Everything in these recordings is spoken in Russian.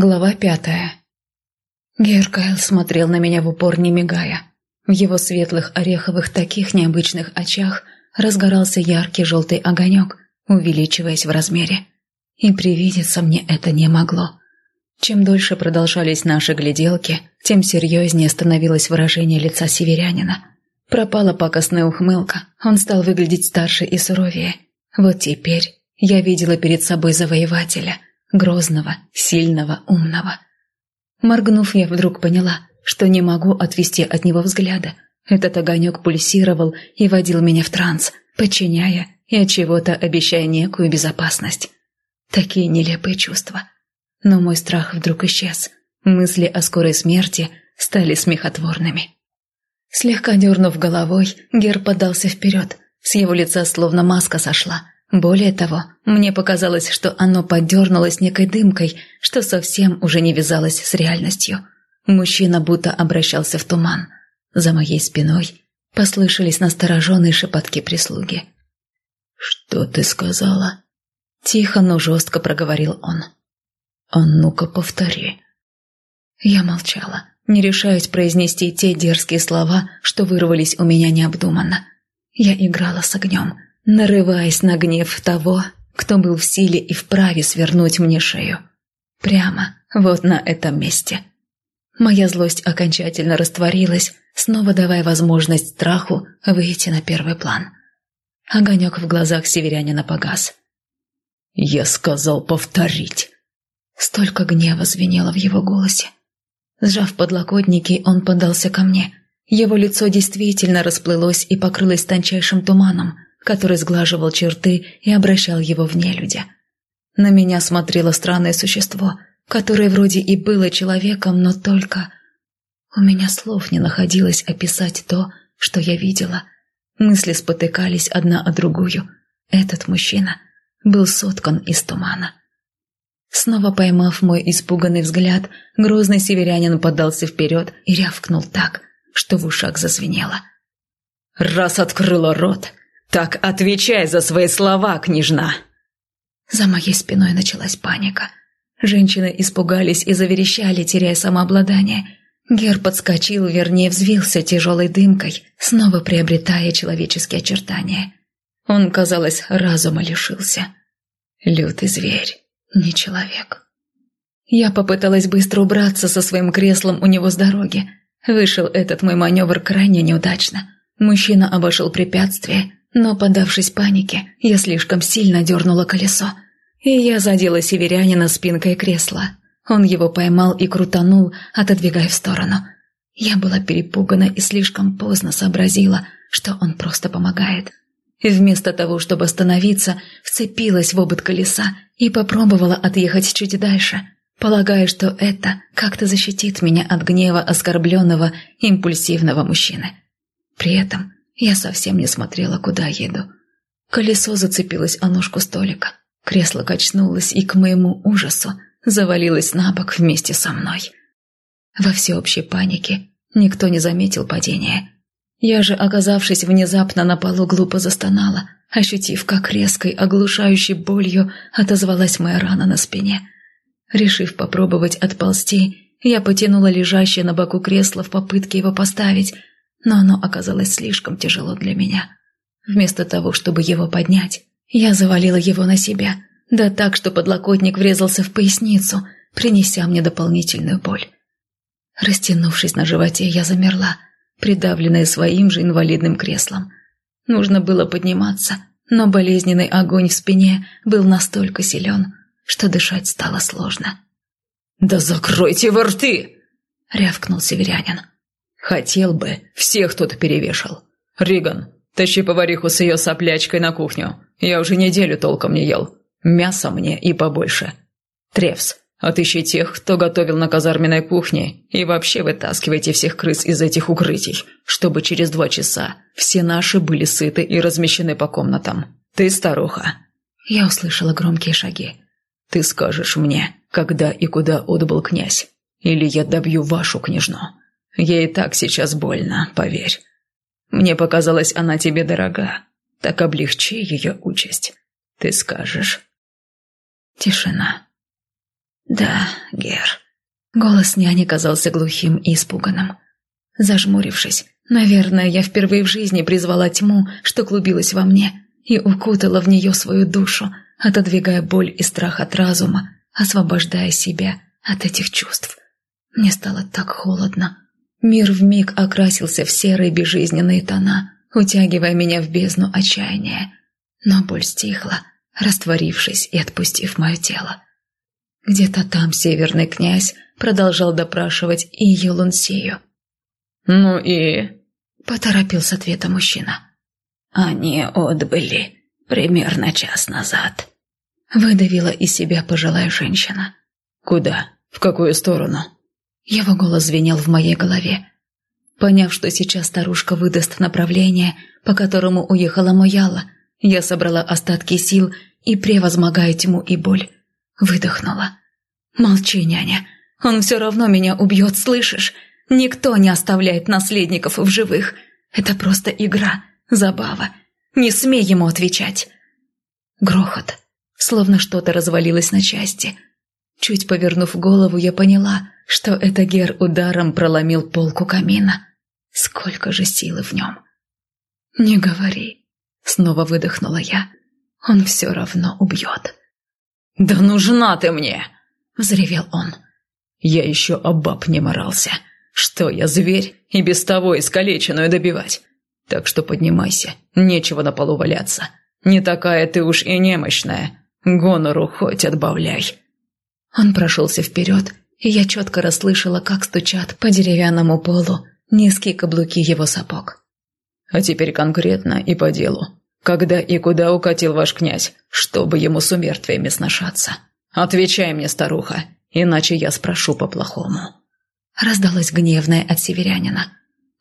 Глава пятая. Геркайл смотрел на меня в упор, не мигая. В его светлых ореховых таких необычных очах разгорался яркий желтый огонек, увеличиваясь в размере. И привидеться мне это не могло. Чем дольше продолжались наши гляделки, тем серьезнее становилось выражение лица северянина. Пропала пакостная ухмылка, он стал выглядеть старше и суровее. Вот теперь я видела перед собой завоевателя – грозного, сильного, умного. Моргнув, я вдруг поняла, что не могу отвести от него взгляда. Этот огонек пульсировал и водил меня в транс, подчиняя и от чего-то обещая некую безопасность. Такие нелепые чувства. Но мой страх вдруг исчез. Мысли о скорой смерти стали смехотворными. Слегка дернув головой, Гер подался вперед. С его лица словно маска сошла – более того, мне показалось, что оно подернулось некой дымкой, что совсем уже не вязалось с реальностью. Мужчина будто обращался в туман. За моей спиной послышались настороженные шепотки прислуги. «Что ты сказала?» Тихо, но жестко проговорил он. «А ну-ка повтори». Я молчала, не решаясь произнести те дерзкие слова, что вырвались у меня необдуманно. Я играла с огнем – нарываясь на гнев того, кто был в силе и вправе свернуть мне шею. Прямо вот на этом месте. Моя злость окончательно растворилась, снова давая возможность страху выйти на первый план. Огонек в глазах северянина погас. «Я сказал повторить!» Столько гнева звенело в его голосе. Сжав подлокотники, он подался ко мне. Его лицо действительно расплылось и покрылось тончайшим туманом – который сглаживал черты и обращал его в нелюдя. На меня смотрело странное существо, которое вроде и было человеком, но только... У меня слов не находилось описать то, что я видела. Мысли спотыкались одна о другую. Этот мужчина был соткан из тумана. Снова поймав мой испуганный взгляд, грозный северянин подался вперед и рявкнул так, что в ушах зазвенело. «Раз открыла рот, «Так отвечай за свои слова, княжна!» За моей спиной началась паника. Женщины испугались и заверещали, теряя самообладание. Гер подскочил, вернее, взвился тяжелой дымкой, снова приобретая человеческие очертания. Он, казалось, разума лишился. Лютый зверь, не человек. Я попыталась быстро убраться со своим креслом у него с дороги. Вышел этот мой маневр крайне неудачно. Мужчина обошел препятствие, но, поддавшись панике, я слишком сильно дернула колесо, и я задела северянина спинкой кресла. Он его поймал и крутанул, отодвигая в сторону. Я была перепугана и слишком поздно сообразила, что он просто помогает. И вместо того, чтобы остановиться, вцепилась в обод колеса и попробовала отъехать чуть дальше, полагая, что это как-то защитит меня от гнева оскорбленного, импульсивного мужчины. При этом я совсем не смотрела, куда еду. Колесо зацепилось о ножку столика. Кресло качнулось и, к моему ужасу, завалилось на бок вместе со мной. Во всеобщей панике никто не заметил падения. Я же, оказавшись внезапно на полу, глупо застонала, ощутив, как резкой, оглушающей болью отозвалась моя рана на спине. Решив попробовать отползти, я потянула лежащее на боку кресло в попытке его поставить, но оно оказалось слишком тяжело для меня. Вместо того, чтобы его поднять, я завалила его на себя, да так, что подлокотник врезался в поясницу, принеся мне дополнительную боль. Растянувшись на животе, я замерла, придавленная своим же инвалидным креслом. Нужно было подниматься, но болезненный огонь в спине был настолько силен, что дышать стало сложно. «Да закройте вы рты!» — рявкнул северянин. Хотел бы, всех тут перевешал. Риган, тащи повариху с ее соплячкой на кухню. Я уже неделю толком не ел. Мяса мне и побольше. Тревс, отыщи тех, кто готовил на казарменной кухне, и вообще вытаскивайте всех крыс из этих укрытий, чтобы через два часа все наши были сыты и размещены по комнатам. Ты старуха. Я услышала громкие шаги. Ты скажешь мне, когда и куда отбыл князь, или я добью вашу княжну. Ей так сейчас больно, поверь. Мне показалось, она тебе дорога. Так облегчи ее участь. Ты скажешь. Тишина. «Да, Гер». Голос няни казался глухим и испуганным. Зажмурившись, наверное, я впервые в жизни призвала тьму, что клубилась во мне, и укутала в нее свою душу, отодвигая боль и страх от разума, освобождая себя от этих чувств. Мне стало так холодно. Мир вмиг окрасился в серые безжизненные тона, утягивая меня в бездну отчаяния. Но боль стихла, растворившись и отпустив мое тело. Где-то там северный князь продолжал допрашивать и Елунсею. «Ну и...» — поторопил с ответа мужчина. «Они отбыли примерно час назад», — выдавила из себя пожилая женщина. «Куда? В какую сторону?» Его голос звенел в моей голове. Поняв, что сейчас старушка выдаст направление, по которому уехала Мояла, я собрала остатки сил и, превозмогая тьму и боль, выдохнула. «Молчи, няня, он все равно меня убьет, слышишь? Никто не оставляет наследников в живых. Это просто игра, забава. Не смей ему отвечать!» Грохот, словно что-то развалилось на части. Чуть повернув голову, я поняла, что это Гер ударом проломил полку камина. Сколько же силы в нем! «Не говори!» — снова выдохнула я. «Он все равно убьет!» «Да нужна ты мне!» — взревел он. «Я еще об баб не морался. Что я, зверь, и без того искалеченную добивать? Так что поднимайся, нечего на полу валяться. Не такая ты уж и немощная. Гонору хоть отбавляй!» Он прошелся вперед, и я четко расслышала, как стучат по деревянному полу низкие каблуки его сапог. «А теперь конкретно и по делу. Когда и куда укатил ваш князь, чтобы ему с умертвиями сношаться? Отвечай мне, старуха, иначе я спрошу по-плохому». Раздалось гневное от северянина.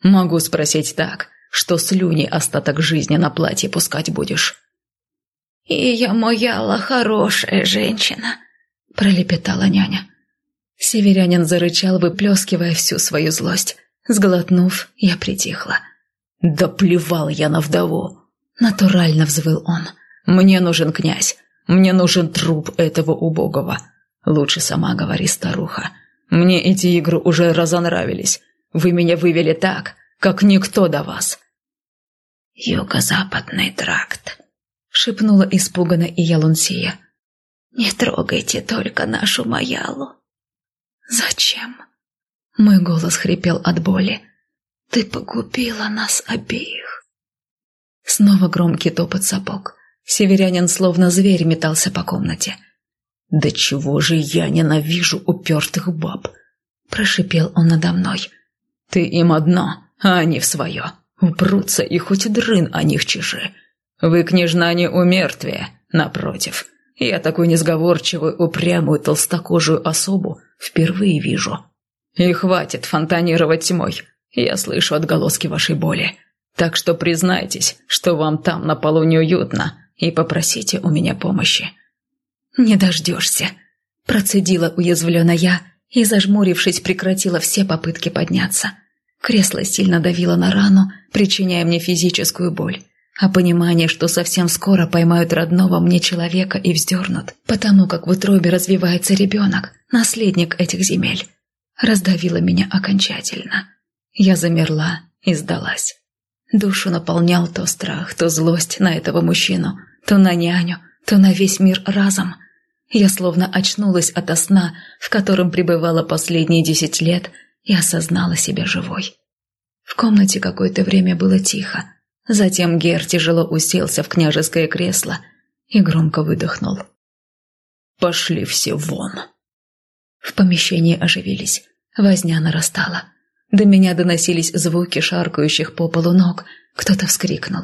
«Могу спросить так, что слюни остаток жизни на платье пускать будешь?» «И я мояла хорошая женщина», — пролепетала няня. Северянин зарычал, выплескивая всю свою злость. Сглотнув, я притихла. «Да плевал я на вдову!» Натурально взвыл он. «Мне нужен князь. Мне нужен труп этого убогого. Лучше сама говори, старуха. Мне эти игры уже разонравились. Вы меня вывели так, как никто до вас». «Юго-западный тракт», — шепнула испуганно и Ялунсия. «Не трогайте только нашу Маялу». «Зачем?» Мой голос хрипел от боли. «Ты погубила нас обеих!» Снова громкий топот сапог. Северянин словно зверь метался по комнате. «Да чего же я ненавижу упертых баб!» Прошипел он надо мной. «Ты им одно, а они в свое. Упрутся, и хоть дрын о них чеши. Вы, княжна, не умертвие, напротив. Я такую несговорчивую, упрямую, толстокожую особу впервые вижу. И хватит фонтанировать тьмой. Я слышу отголоски вашей боли. Так что признайтесь, что вам там на полу неуютно, и попросите у меня помощи». «Не дождешься», – процедила уязвленно я и, зажмурившись, прекратила все попытки подняться. Кресло сильно давило на рану, причиняя мне физическую боль а понимание, что совсем скоро поймают родного мне человека и вздернут, потому как в утробе развивается ребенок, наследник этих земель, раздавило меня окончательно. Я замерла и сдалась. Душу наполнял то страх, то злость на этого мужчину, то на няню, то на весь мир разом. Я словно очнулась ото сна, в котором пребывала последние десять лет, и осознала себя живой. В комнате какое-то время было тихо, Затем Гер тяжело уселся в княжеское кресло и громко выдохнул. «Пошли все вон!» В помещении оживились. Возня нарастала. До меня доносились звуки шаркающих по полу ног. Кто-то вскрикнул.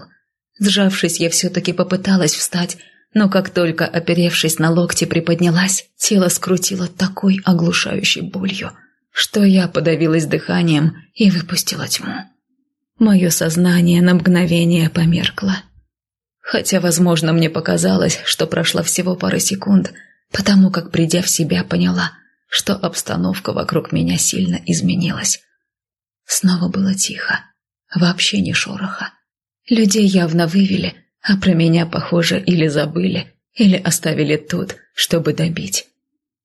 Сжавшись, я все-таки попыталась встать, но как только, оперевшись на локти, приподнялась, тело скрутило такой оглушающей болью, что я подавилась дыханием и выпустила тьму. Мое сознание на мгновение померкло. Хотя, возможно, мне показалось, что прошла всего пара секунд, потому как, придя в себя, поняла, что обстановка вокруг меня сильно изменилась. Снова было тихо, вообще не шороха. Людей явно вывели, а про меня, похоже, или забыли, или оставили тут, чтобы добить.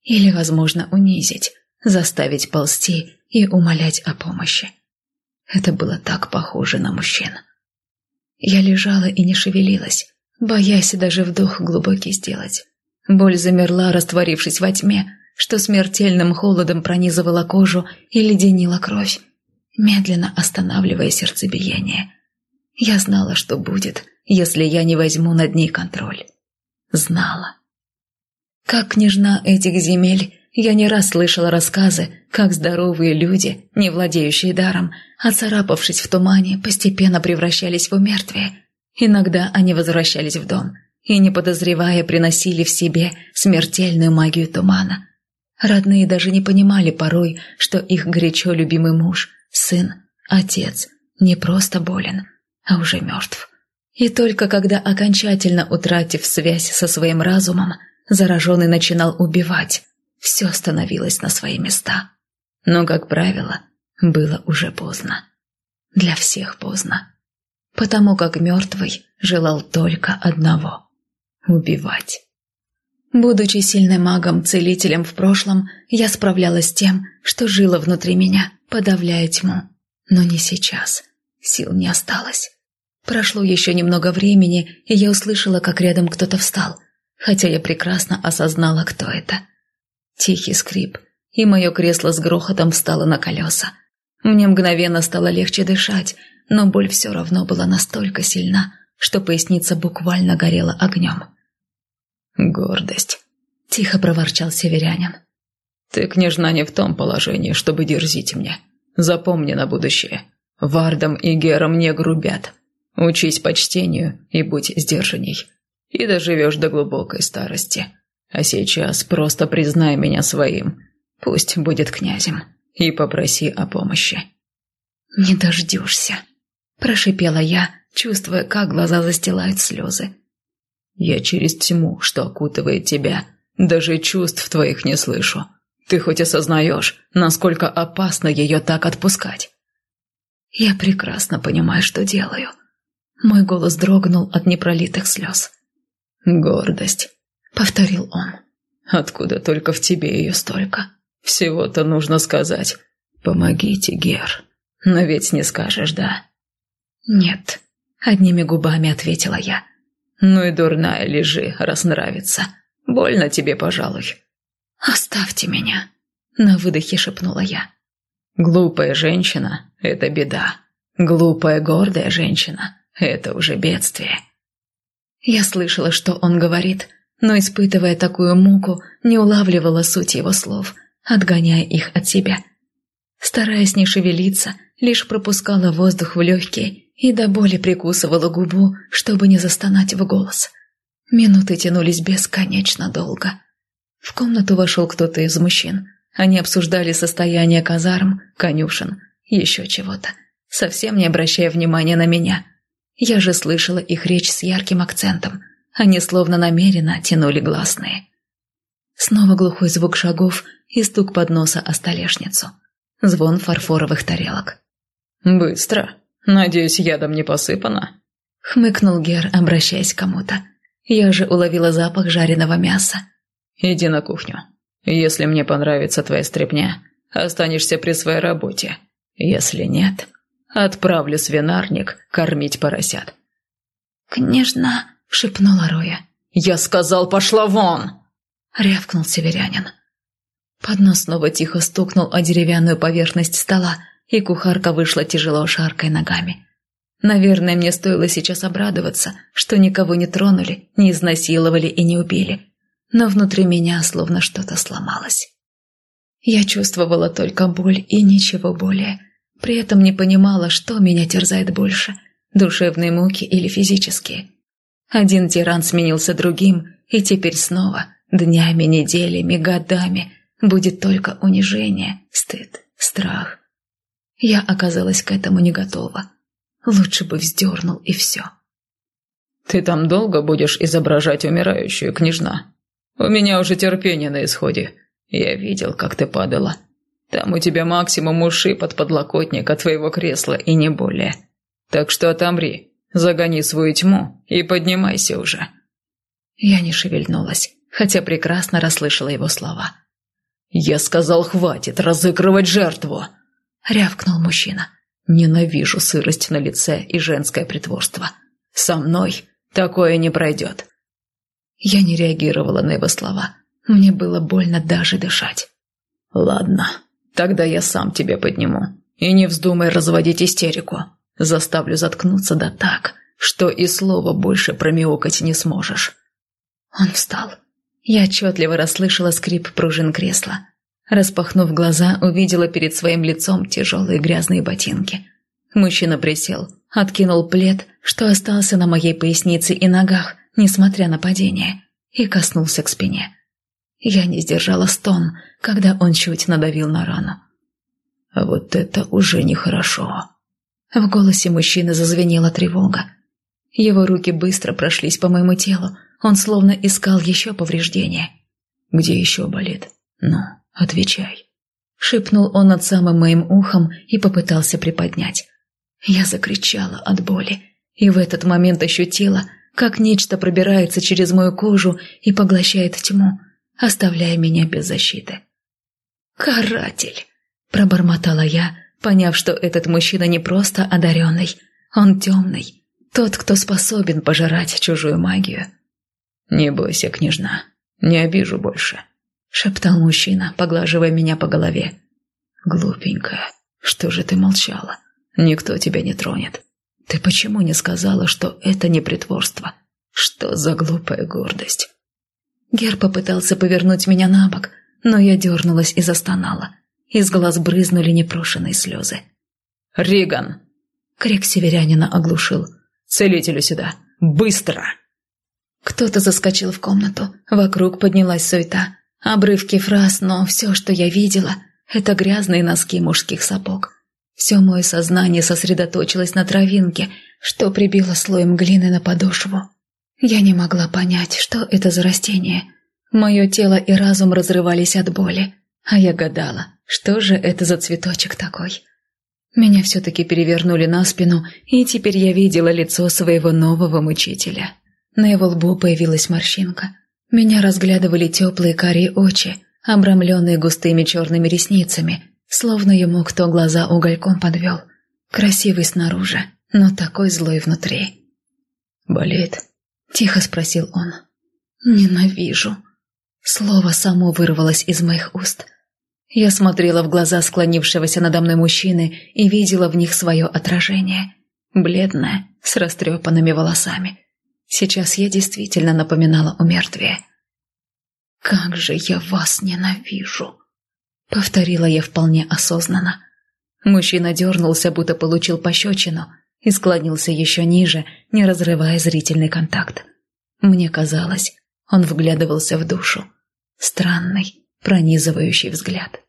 Или, возможно, унизить, заставить ползти и умолять о помощи. Это было так похоже на мужчин. Я лежала и не шевелилась, боясь даже вдох глубокий сделать. Боль замерла, растворившись во тьме, что смертельным холодом пронизывала кожу и леденила кровь, медленно останавливая сердцебиение. Я знала, что будет, если я не возьму над ней контроль. Знала. Как княжна этих земель, я не раз слышала рассказы, как здоровые люди, не владеющие даром, оцарапавшись в тумане, постепенно превращались в умертвие. Иногда они возвращались в дом и, не подозревая, приносили в себе смертельную магию тумана. Родные даже не понимали порой, что их горячо любимый муж, сын, отец не просто болен, а уже мертв. И только когда, окончательно утратив связь со своим разумом, зараженный начинал убивать, все становилось на свои места. Но, как правило, было уже поздно. Для всех поздно. Потому как мертвый желал только одного – убивать. Будучи сильным магом-целителем в прошлом, я справлялась с тем, что жило внутри меня, подавляя тьму. Но не сейчас. Сил не осталось. Прошло еще немного времени, и я услышала, как рядом кто-то встал, хотя я прекрасно осознала, кто это. Тихий скрип, и мое кресло с грохотом встало на колеса. Мне мгновенно стало легче дышать, но боль все равно была настолько сильна, что поясница буквально горела огнем. «Гордость», — тихо проворчал северянин. «Ты, княжна, не в том положении, чтобы дерзить мне. Запомни на будущее. Вардам и Герам не грубят. Учись почтению и будь сдержанней. И доживешь до глубокой старости. А сейчас просто признай меня своим. Пусть будет князем. И попроси о помощи». «Не дождешься», – прошипела я, чувствуя, как глаза застилают слезы. «Я через тьму, что окутывает тебя, даже чувств твоих не слышу. Ты хоть осознаешь, насколько опасно ее так отпускать?» «Я прекрасно понимаю, что делаю». Мой голос дрогнул от непролитых слез. «Гордость», — повторил он. «Откуда только в тебе ее столько? Всего-то нужно сказать. Помогите, Гер. Но ведь не скажешь, да?» «Нет», — одними губами ответила я. «Ну и дурная лежи, раз нравится. Больно тебе, пожалуй». «Оставьте меня», — на выдохе шепнула я. «Глупая женщина — это беда. Глупая гордая женщина это уже бедствие. Я слышала, что он говорит, но, испытывая такую муку, не улавливала суть его слов, отгоняя их от себя. Стараясь не шевелиться, лишь пропускала воздух в легкие и до боли прикусывала губу, чтобы не застонать в голос. Минуты тянулись бесконечно долго. В комнату вошел кто-то из мужчин. Они обсуждали состояние казарм, конюшен, еще чего-то, совсем не обращая внимания на меня – я же слышала их речь с ярким акцентом. Они словно намеренно тянули гласные. Снова глухой звук шагов и стук подноса о столешницу. Звон фарфоровых тарелок. «Быстро. Надеюсь, ядом не посыпано?» Хмыкнул Гер, обращаясь к кому-то. Я же уловила запах жареного мяса. «Иди на кухню. Если мне понравится твоя стряпня, останешься при своей работе. Если нет...» Отправлю свинарник кормить поросят». «Княжна», — шепнула Роя. «Я сказал, пошла вон!» — рявкнул северянин. Поднос снова тихо стукнул о деревянную поверхность стола, и кухарка вышла тяжело шаркой ногами. Наверное, мне стоило сейчас обрадоваться, что никого не тронули, не изнасиловали и не убили. Но внутри меня словно что-то сломалось. Я чувствовала только боль и ничего более. При этом не понимала, что меня терзает больше – душевные муки или физические. Один тиран сменился другим, и теперь снова, днями, неделями, годами, будет только унижение, стыд, страх. Я оказалась к этому не готова. Лучше бы вздернул и все. «Ты там долго будешь изображать умирающую, княжна? У меня уже терпение на исходе. Я видел, как ты падала». Там у тебя максимум уши под подлокотник от твоего кресла и не более. Так что отомри, загони свою тьму и поднимайся уже». Я не шевельнулась, хотя прекрасно расслышала его слова. «Я сказал, хватит разыгрывать жертву!» — рявкнул мужчина. «Ненавижу сырость на лице и женское притворство. Со мной такое не пройдет». Я не реагировала на его слова. Мне было больно даже дышать. «Ладно, тогда я сам тебя подниму. И не вздумай разводить истерику. Заставлю заткнуться да так, что и слова больше промяукать не сможешь». Он встал. Я отчетливо расслышала скрип пружин кресла. Распахнув глаза, увидела перед своим лицом тяжелые грязные ботинки. Мужчина присел, откинул плед, что остался на моей пояснице и ногах, несмотря на падение, и коснулся к спине. Я не сдержала стон, когда он чуть надавил на рану. А вот это уже нехорошо. В голосе мужчины зазвенела тревога. Его руки быстро прошлись по моему телу, он словно искал еще повреждения. «Где еще болит? Ну, отвечай». Шепнул он над самым моим ухом и попытался приподнять. Я закричала от боли, и в этот момент ощутила, как нечто пробирается через мою кожу и поглощает тьму, оставляя меня без защиты. «Каратель!» – пробормотала я, поняв, что этот мужчина не просто одаренный, он темный, тот, кто способен пожирать чужую магию. «Не бойся, княжна, не обижу больше», — шептал мужчина, поглаживая меня по голове. «Глупенькая, что же ты молчала? Никто тебя не тронет. Ты почему не сказала, что это не притворство? Что за глупая гордость?» Гер попытался повернуть меня на бок, но я дернулась и застонала. Из глаз брызнули непрошенные слезы. «Риган!» — крик северянина оглушил. «Целителю сюда! Быстро!» Кто-то заскочил в комнату, вокруг поднялась суета. Обрывки фраз, но все, что я видела, это грязные носки мужских сапог. Все мое сознание сосредоточилось на травинке, что прибило слоем глины на подошву. Я не могла понять, что это за растение. Мое тело и разум разрывались от боли, а я гадала, что же это за цветочек такой. Меня все-таки перевернули на спину, и теперь я видела лицо своего нового мучителя. На его лбу появилась морщинка. Меня разглядывали теплые карие очи, обрамленные густыми черными ресницами, словно ему кто глаза угольком подвел. Красивый снаружи, но такой злой внутри. «Болит?» – тихо спросил он. «Ненавижу». Слово само вырвалось из моих уст. Я смотрела в глаза склонившегося надо мной мужчины и видела в них свое отражение. Бледное, с растрепанными волосами – Сейчас я действительно напоминала о мертве. «Как же я вас ненавижу!» Повторила я вполне осознанно. Мужчина дернулся, будто получил пощечину, и склонился еще ниже, не разрывая зрительный контакт. Мне казалось, он вглядывался в душу. Странный, пронизывающий взгляд.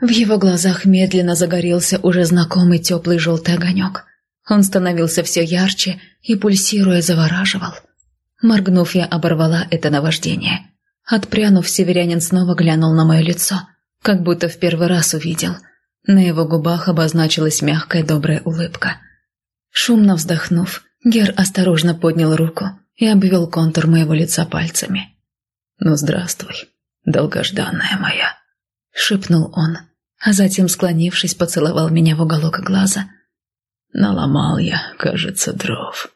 В его глазах медленно загорелся уже знакомый теплый желтый огонек. Он становился все ярче и, пульсируя, завораживал. Моргнув, я оборвала это наваждение. Отпрянув, северянин снова глянул на мое лицо, как будто в первый раз увидел. На его губах обозначилась мягкая добрая улыбка. Шумно вздохнув, Гер осторожно поднял руку и обвел контур моего лица пальцами. «Ну, здравствуй, долгожданная моя», — шепнул он, а затем, склонившись, поцеловал меня в уголок глаза — Наломал я, кажется, дров.